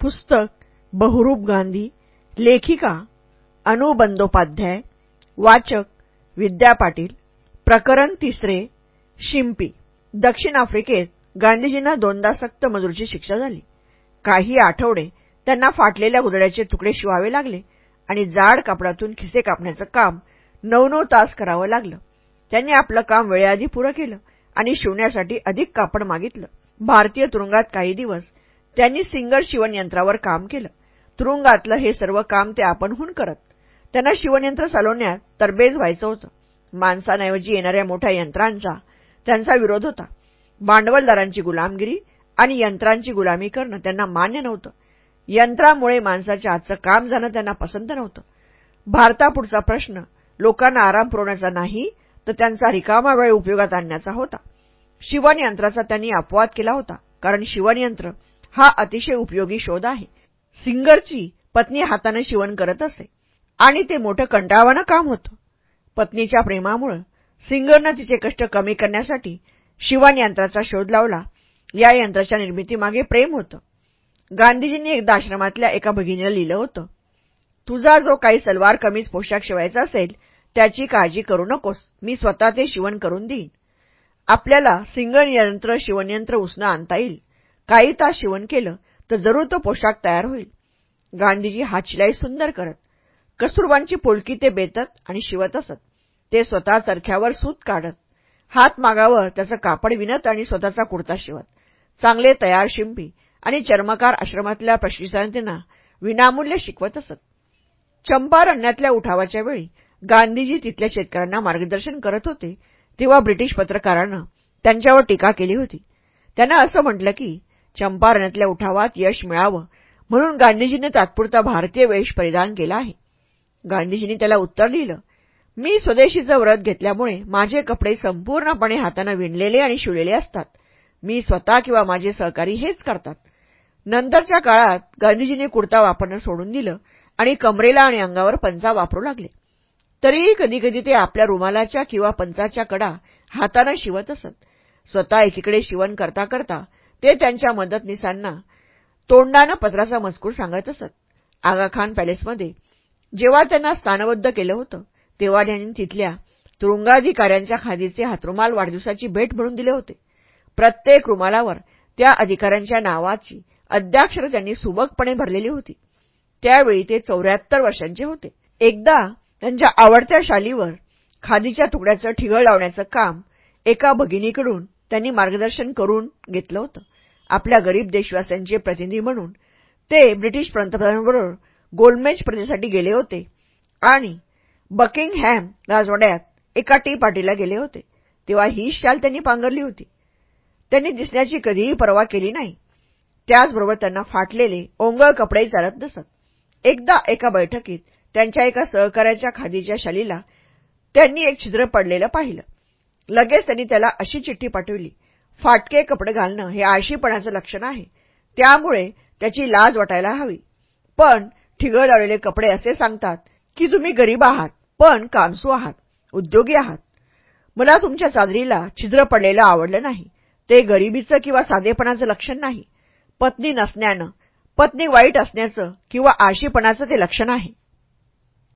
पुस्तक बहुरूप गांधी लेखिका अनु बंदोपाध्याय वाचक विद्या पाटील प्रकरण तिसरे शिंपी. दक्षिण आफ्रिकेत गांधीजींना दोनदा सक्त मजुरीची शिक्षा झाली. काही आठवडे त्यांना फाटलेल्या गुदड्याचे तुकडे शिवावे लागले आणि जाड कापडातून खिसे कापण्याचं काम नऊ नऊ तास करावं लागलं. त्यांनी आपलं काम वेळेआधी पुरं केलं आणि शिवण्यासाठी अधिक कापड मागितलं. भारतीय तुरुंगात काही दिवस त्यांनी सिंगर शिवणयंत्रावर काम केलं. तुरुंगातलं हे सर्व काम ते आपणहून करत. त्यांना शिवणयंत्र चालवण्यात तरबेज व्हायचं होतं. माणसांऐवजी येणाऱ्या मोठ्या यंत्रांचा त्यांचा विरोध होता. भांडवलदारांची गुलामगिरी आणि यंत्रांची गुलामी करणं त्यांना मान्य नव्हतं. यंत्रामुळे माणसाच्या आजचं काम जाणं त्यांना पसंत नव्हतं. भारतापुढचा प्रश्न लोकांना आराम पुरवण्याचा नाही तर त्यांचा रिकामा वेळ उपयोगात आणण्याचा होता. शिवणयंत्राचा त्यांनी अपवाद केला होता कारण शिवणयंत्र हा अतिशय उपयोगी शोध आहे. सिंगरची पत्नी हाताने शिवण करत असे. आणि ते मोठं कंटाळवानं काम होतं. पत्नीच्या प्रेमामुळं सिंगरनं तिचे कष्ट कमी करण्यासाठी शिवणयंत्राचा शोध लावला. या यंत्राच्या निर्मितीमागे प्रेम होतं. गांधीजींनी एकदा आश्रमातल्या एका भगिनीला लिहिलं होतं तुझा जो काही सलवार कमीज पोशाख शिवायचा असेल त्याची काळजी करू नकोस. मी स्वतः ते शिवण करून देईन. आपल्याला सिंगल यंत्र शिवणयंत्र उसणं आणता येईल. काही तास शिवण केलं तर जरूर तो पोशाख तयार होईल. गांधीजी हातशिलाई सुंदर करत कस्तुरबांची पोलकी ते बेतत आणि शिवत असत. ते स्वतः चरख्यावर सूत काढत हात मागावर त्याचं कापड विणत आणि स्वतःचा कुर्ता शिवत. चांगले तयार शिंपी आणि चर्मकार आश्रमातल्या प्रशिक्षणार्थींना विनामूल्य शिकवत असत. चंपारण्यातल्या उठावाच्या वेळी गांधीजी तिथल्या शेतकऱ्यांना मार्गदर्शन करत होते तेव्हा ब्रिटिश पत्रकारानं त्यांच्यावर टीका केली होती. त्यांना असं म्हटलं की चंपारण्यातल्या उठावात यश मिळावं म्हणून गांधीजींनी तात्पुरता भारतीय वेश परिधान केला आहे. गांधीजींनी त्याला उत्तर लिहिलं मी स्वदेशीचं व्रत घेतल्यामुळे माझे कपडे संपूर्णपणे हातानं विणलेले आणि शिवलेले असतात. मी स्वतः किंवा माझे सहकारी हेच करतात. नंतरच्या काळात गांधीजींनी कुर्ता वापरणं सोडून दिलं आणि कमरेला आणि अंगावर पंचा वापरू लागले. तरीही कधीकधी ते आपल्या रुमालाच्या किंवा पंचाच्या कडा हातानं शिवत असत. स्वतः एकीकडे शिवण करता करता ते त्यांच्या मदतनीसांना तोंडानं पत्राचा मजकूर सांगत असत. आगाखान पॅलेसमध्ये जेव्हा त्यांना स्थानबद्ध केलं होतं तेव्हा त्यांनी तिथल्या तुरुंगाधिकाऱ्यांच्या खादीचे हातरुमाल वाढदिवसाची भेट म्हणून दिले होते. प्रत्येक रुमालावर त्या अधिकाऱ्यांच्या नावाची अद्याक्षर त्यांनी सुबकपणे भरलेली होती. त्यावेळी ते चौऱ्याहत्तर वर्षांचे होते. एकदा त्यांच्या आवडत्या शालीवर खादीच्या तुकड्याचं ठिगळ लावण्याचं काम एका भगिनीकडून त्यांनी मार्गदर्शन करून घेतलं होतं. आपल्या गरीब देशवासियांचे प्रतिनिधी म्हणून ते ब्रिटिश पंतप्रधानांबरोबर गोलमेज प्रदेशासाठी गेले होते आणि बकिंगहॅम राजवाड्यात एका टी पार्टीला गेले होते. तेव्हा ही शाल त्यांनी पांघरली होती. त्यांनी दिसण्याची कधीही पर्वा केली नाही. त्याचबरोबर त्यांना फाटलेले ओंगळ कपडेही चालत नसत. एकदा एका बैठकीत त्यांच्या एका सहकार्याच्या खादीच्या शालीला त्यांनी एक छिद्र पडलेलं पाहिलं. लगेच त्यांनी त्याला अशी चिठ्ठी पाठवली. फाटके कपडे घालणं हे आळशीपणाचं लक्षण आहे. त्यामुळे त्याची लाज वाटायला हवी. पण ठिगळ लावलेले कपडे असे सांगतात की तुम्ही गरीब आहात पण कामसू आहात उद्योगी आहात. मला तुमच्या चादरीला छिद्र पडलेलं आवडलं नाही. ते गरिबीचं किंवा साधेपणाचं लक्षण नाही. पत्नी नसण्यानं पत्नी वाईट असण्याचं किंवा आळशीपणाचं ते लक्षण आहे.